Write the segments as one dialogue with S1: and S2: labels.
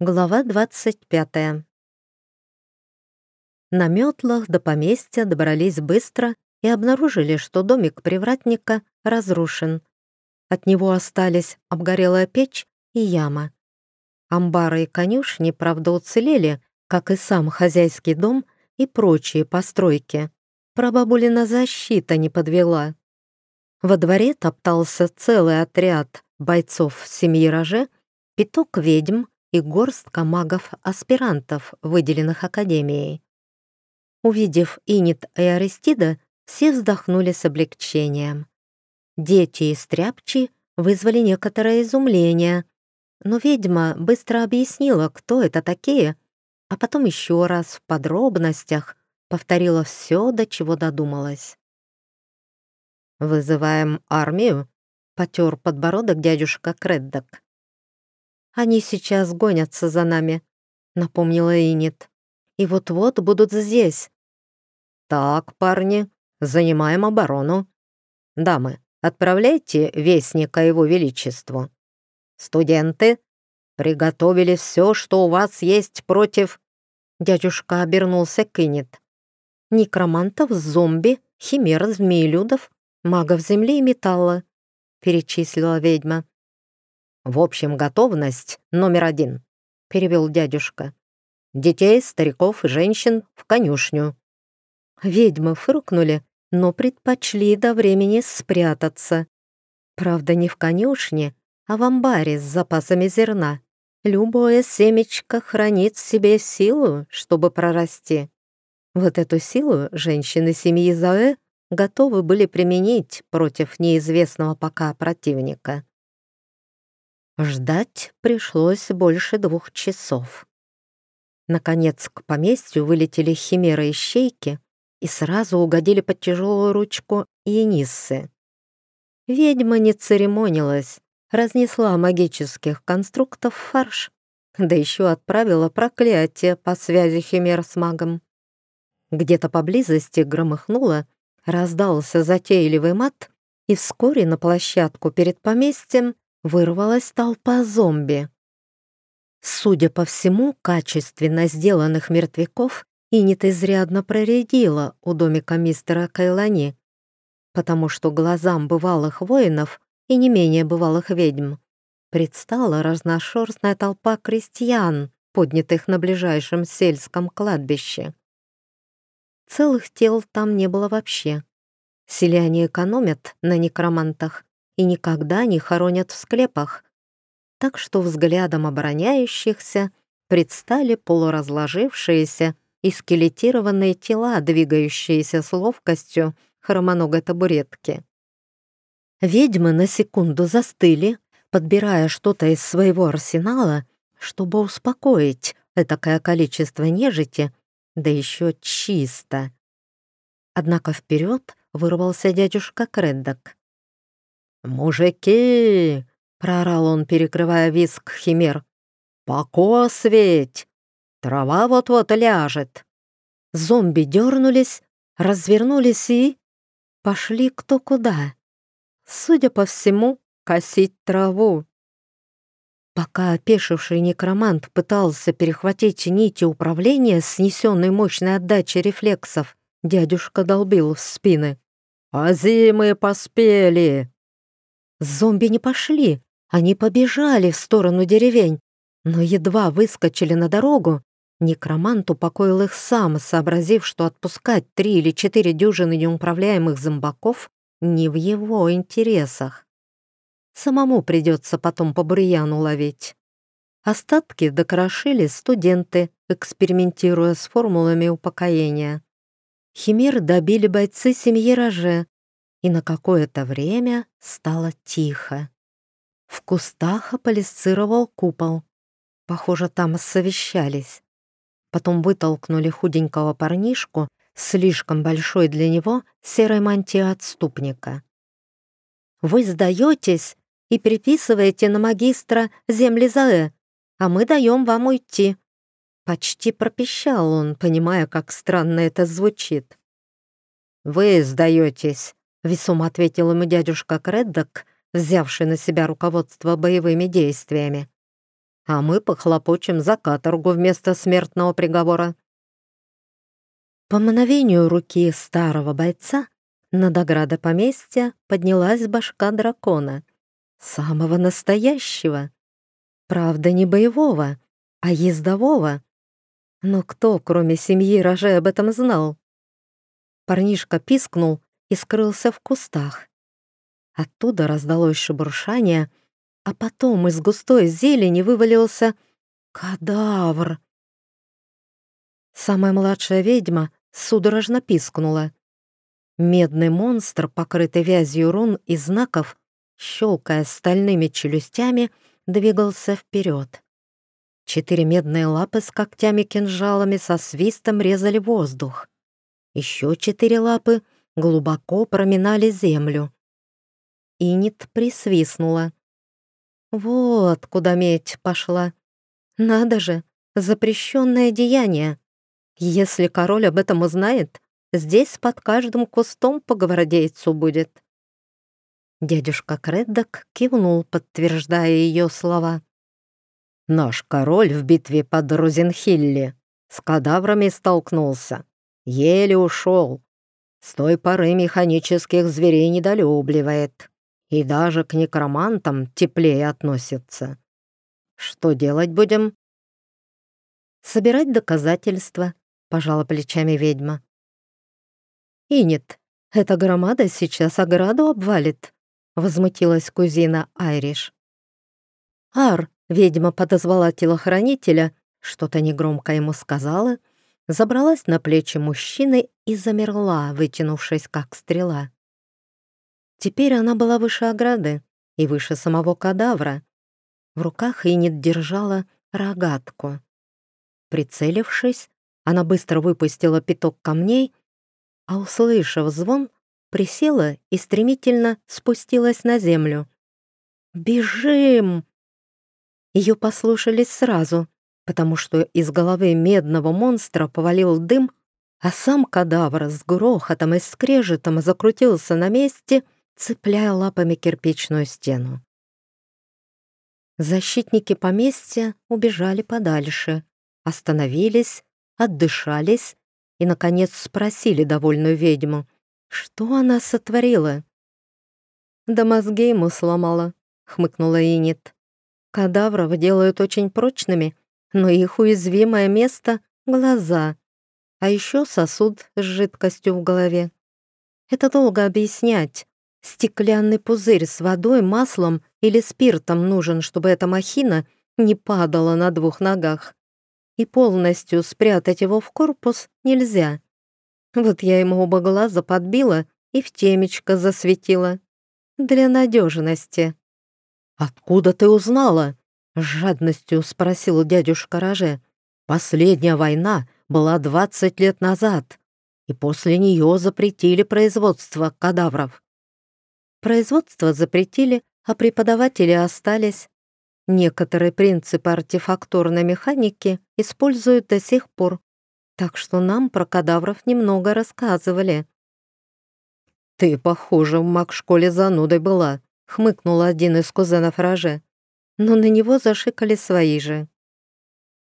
S1: Глава 25. На метлах до поместья добрались быстро и обнаружили, что домик привратника разрушен. От него остались обгорелая печь и яма. Амбары и конюшни, правда, уцелели, как и сам хозяйский дом и прочие постройки. Прабабулина защита не подвела. Во дворе топтался целый отряд бойцов семьи Роже, пяток ведьм, и горстка магов-аспирантов, выделенных Академией. Увидев Инит и Аристида, все вздохнули с облегчением. Дети и стряпчи вызвали некоторое изумление, но ведьма быстро объяснила, кто это такие, а потом еще раз в подробностях повторила все, до чего додумалась. «Вызываем армию?» — потер подбородок дядюшка Креддок. Они сейчас гонятся за нами», — напомнила Инит. «И вот-вот будут здесь». «Так, парни, занимаем оборону. Дамы, отправляйте вестника его величеству. Студенты, приготовили все, что у вас есть против...» Дядюшка обернулся к Инит. «Некромантов, зомби, химер, змеелюдов, магов земли и металла», — перечислила ведьма. «В общем, готовность номер один», — перевел дядюшка. «Детей, стариков и женщин в конюшню». Ведьмы фыркнули, но предпочли до времени спрятаться. Правда, не в конюшне, а в амбаре с запасами зерна. Любое семечко хранит в себе силу, чтобы прорасти. Вот эту силу женщины семьи Заэ готовы были применить против неизвестного пока противника. Ждать пришлось больше двух часов. Наконец к поместью вылетели химеры и щейки и сразу угодили под тяжелую ручку Ениссы. Ведьма не церемонилась, разнесла магических конструктов фарш, да еще отправила проклятие по связи химер с магом. Где-то поблизости громыхнуло, раздался затейливый мат, и вскоре на площадку перед поместьем вырвалась толпа зомби. Судя по всему, качественно сделанных мертвяков Инит изрядно проредила у домика мистера Кайлани, потому что глазам бывалых воинов и не менее бывалых ведьм предстала разношерстная толпа крестьян, поднятых на ближайшем сельском кладбище. Целых тел там не было вообще. Селяне экономят на некромантах и никогда не хоронят в склепах. Так что взглядом обороняющихся предстали полуразложившиеся и скелетированные тела, двигающиеся с ловкостью хромоногой табуретки. Ведьмы на секунду застыли, подбирая что-то из своего арсенала, чтобы успокоить этакое количество нежити, да еще чисто. Однако вперед вырвался дядюшка Креддок. «Мужики!» — проорал он, перекрывая виск химер. «Покос ведь! Трава вот-вот ляжет!» Зомби дернулись, развернулись и... пошли кто куда. Судя по всему, косить траву. Пока опешивший некромант пытался перехватить нити управления, снесенной мощной отдачей рефлексов, дядюшка долбил в спины. «А зимы поспели!» Зомби не пошли, они побежали в сторону деревень, но едва выскочили на дорогу, некромант упокоил их сам, сообразив, что отпускать три или четыре дюжины неуправляемых зомбаков не в его интересах. Самому придется потом по бурьяну ловить. Остатки докрошили студенты, экспериментируя с формулами упокоения. Химер добили бойцы семьи Роже, и на какое-то время стало тихо. В кустах аполисцировал купол. Похоже, там совещались. Потом вытолкнули худенького парнишку, слишком большой для него, серой мантии отступника. «Вы сдаетесь и приписываете на магистра земли Заэ, а мы даем вам уйти». Почти пропищал он, понимая, как странно это звучит. «Вы сдаетесь», — весомо ответил ему дядюшка Креддок, взявший на себя руководство боевыми действиями. а мы похлопочем за каторгу вместо смертного приговора». По мановению руки старого бойца над оградой поместья поднялась башка дракона. Самого настоящего. Правда, не боевого, а ездового. Но кто, кроме семьи Роже, об этом знал? Парнишка пискнул и скрылся в кустах. Оттуда раздалось шебуршание, а потом из густой зелени вывалился кадавр. Самая младшая ведьма судорожно пискнула. Медный монстр, покрытый вязью рун и знаков, щелкая стальными челюстями, двигался вперед. Четыре медные лапы с когтями-кинжалами со свистом резали воздух. Еще четыре лапы глубоко проминали землю. Инит присвистнула. Вот куда медь пошла. Надо же, запрещенное деяние. Если король об этом узнает, Здесь под каждым кустом по гвардейцу будет». Дядюшка Креддок кивнул, подтверждая ее слова. «Наш король в битве под Розенхилли с кадаврами столкнулся. Еле ушел. С той поры механических зверей недолюбливает. И даже к некромантам теплее относится. Что делать будем?» «Собирать доказательства», — пожала плечами ведьма. «Инет, эта громада сейчас ограду обвалит», — возмутилась кузина Айриш. «Ар», — ведьма подозвала телохранителя, что-то негромко ему сказала, забралась на плечи мужчины и замерла, вытянувшись как стрела. Теперь она была выше ограды и выше самого кадавра. В руках Инет держала рогатку. Прицелившись, она быстро выпустила пяток камней а, услышав звон, присела и стремительно спустилась на землю. «Бежим!» Ее послушались сразу, потому что из головы медного монстра повалил дым, а сам кадавр с грохотом и скрежетом закрутился на месте, цепляя лапами кирпичную стену. Защитники поместья убежали подальше, остановились, отдышались и, наконец, спросили довольную ведьму, что она сотворила. «Да мозги ему сломала», — хмыкнула Инит. «Кадавров делают очень прочными, но их уязвимое место — глаза, а еще сосуд с жидкостью в голове. Это долго объяснять. Стеклянный пузырь с водой, маслом или спиртом нужен, чтобы эта махина не падала на двух ногах и полностью спрятать его в корпус нельзя. Вот я ему оба глаза подбила и в темечко засветила. Для надежности. «Откуда ты узнала?» — с жадностью спросил дядюшка Роже. «Последняя война была 20 лет назад, и после нее запретили производство кадавров». Производство запретили, а преподаватели остались. Некоторые принципы артефакторной механики используют до сих пор, так что нам про кадавров немного рассказывали. «Ты, похоже, в маг-школе занудой была», — хмыкнул один из кузенов Роже, но на него зашикали свои же.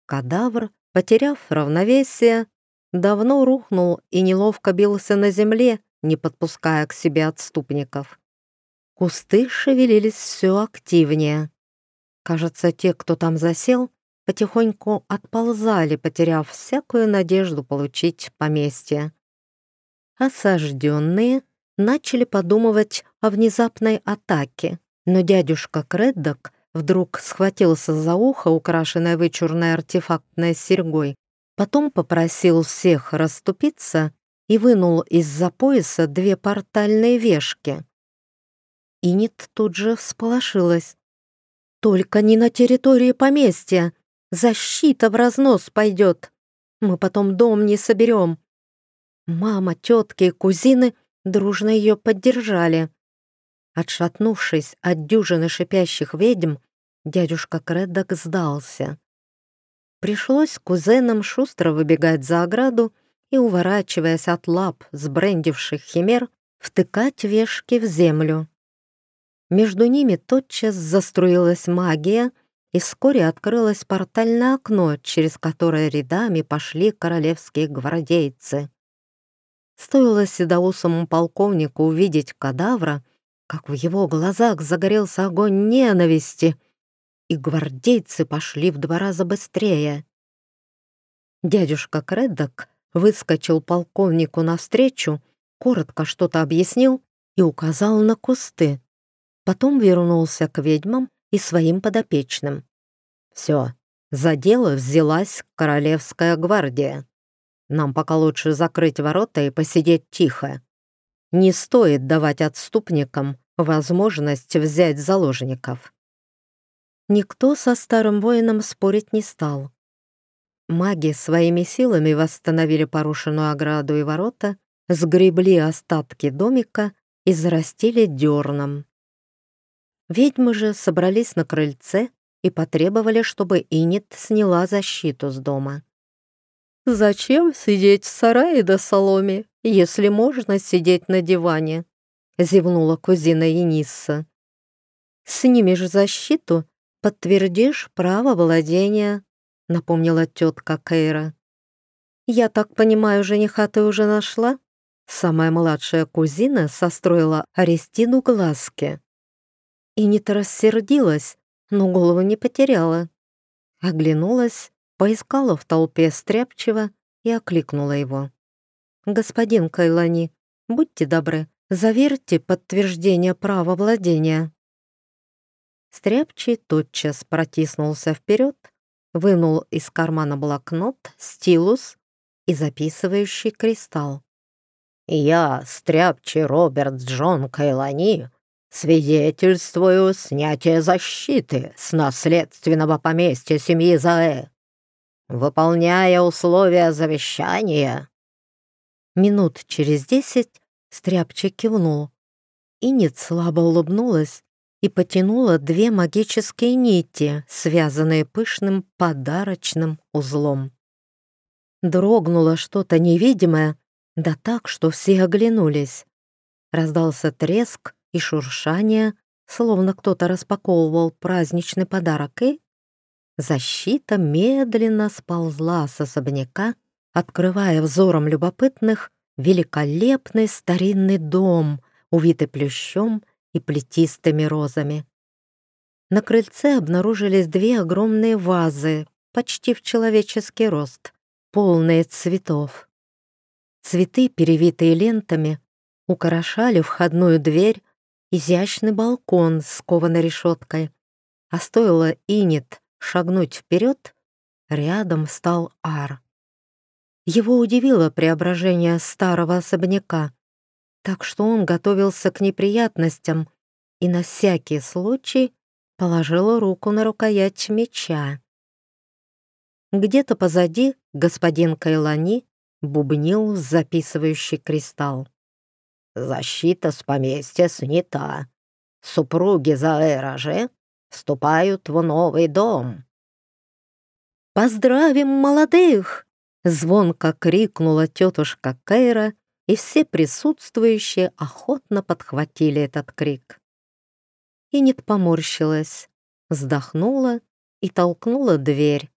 S1: Кадавр, потеряв равновесие, давно рухнул и неловко бился на земле, не подпуская к себе отступников. Кусты шевелились все активнее. Кажется, те, кто там засел, потихоньку отползали, потеряв всякую надежду получить поместье. Осажденные начали подумывать о внезапной атаке, но дядюшка Креддок вдруг схватился за ухо, украшенное вычурной артефактной серьгой, потом попросил всех расступиться и вынул из-за пояса две портальные вешки. Инит тут же всполошилась. Только не на территории поместья. Защита в разнос пойдет. Мы потом дом не соберем. Мама, тетки и кузины дружно ее поддержали. Отшатнувшись от дюжины шипящих ведьм, дядюшка Креддок сдался. Пришлось кузенам шустро выбегать за ограду и, уворачиваясь от лап сбрендивших химер, втыкать вешки в землю. Между ними тотчас заструилась магия, и вскоре открылось портальное окно, через которое рядами пошли королевские гвардейцы. Стоило седоусому полковнику увидеть кадавра, как в его глазах загорелся огонь ненависти, и гвардейцы пошли в два раза быстрее. Дядюшка Креддок выскочил полковнику навстречу, коротко что-то объяснил и указал на кусты. Потом вернулся к ведьмам и своим подопечным. «Все, за дело взялась Королевская гвардия. Нам пока лучше закрыть ворота и посидеть тихо. Не стоит давать отступникам возможность взять заложников». Никто со старым воином спорить не стал. Маги своими силами восстановили порушенную ограду и ворота, сгребли остатки домика и зарастили дерном. Ведьмы же собрались на крыльце и потребовали, чтобы Инит сняла защиту с дома. «Зачем сидеть в сарае до соломе, если можно сидеть на диване?» — зевнула кузина Енисса. «Снимешь защиту, подтвердишь право владения», — напомнила тетка Кейра. «Я так понимаю, жениха ты уже нашла?» Самая младшая кузина состроила Арестину глазки. И не рассердилась, но голову не потеряла. Оглянулась, поискала в толпе стряпчиво и окликнула его. «Господин Кайлани, будьте добры, заверьте подтверждение права владения». Стряпчий тотчас протиснулся вперед, вынул из кармана блокнот, стилус и записывающий кристалл. «Я, стряпчий Роберт Джон Кайлани, свидетельствую снятие защиты с наследственного поместья семьи Заэ, выполняя условия завещания». Минут через десять Стряпчий кивнул. Инет слабо улыбнулась и потянула две магические нити, связанные пышным подарочным узлом. Дрогнуло что-то невидимое, да так, что все оглянулись. Раздался треск и шуршание, словно кто-то распаковывал праздничный подарок, и защита медленно сползла с особняка, открывая взором любопытных великолепный старинный дом, увитый плющом и плетистыми розами. На крыльце обнаружились две огромные вазы, почти в человеческий рост, полные цветов. Цветы, перевитые лентами, украшали входную дверь, изящный балкон с кованой решеткой. А стоило Инет шагнуть вперед, рядом стал Ар. Его удивило преображение старого особняка так что он готовился к неприятностям и на всякий случай положил руку на рукоять меча. Где-то позади господин Кайлани бубнил записывающий кристалл. «Защита с поместья снята. Супруги Заэраже вступают в новый дом». «Поздравим молодых!» — звонко крикнула тетушка Кейра и все присутствующие охотно подхватили этот крик. Инет поморщилась, вздохнула и толкнула дверь.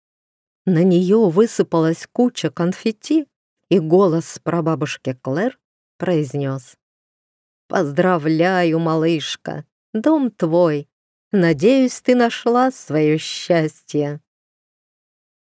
S1: На нее высыпалась куча конфетти, и голос прабабушки Клэр произнес. «Поздравляю, малышка, дом твой. Надеюсь, ты нашла свое счастье».